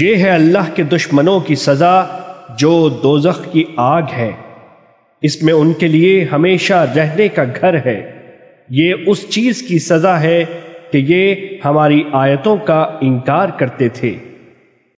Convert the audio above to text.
یہ ہے اللہ کے دشمنوں کی سزا جو دوزخ کی آگ ہے۔ اس میں ان کے لیے ہمیشہ رہنے کا گھر ہے۔ یہ اس چیز کی سزا ہے کہ یہ ہماری آیتوں کا انکار کرتے تھے۔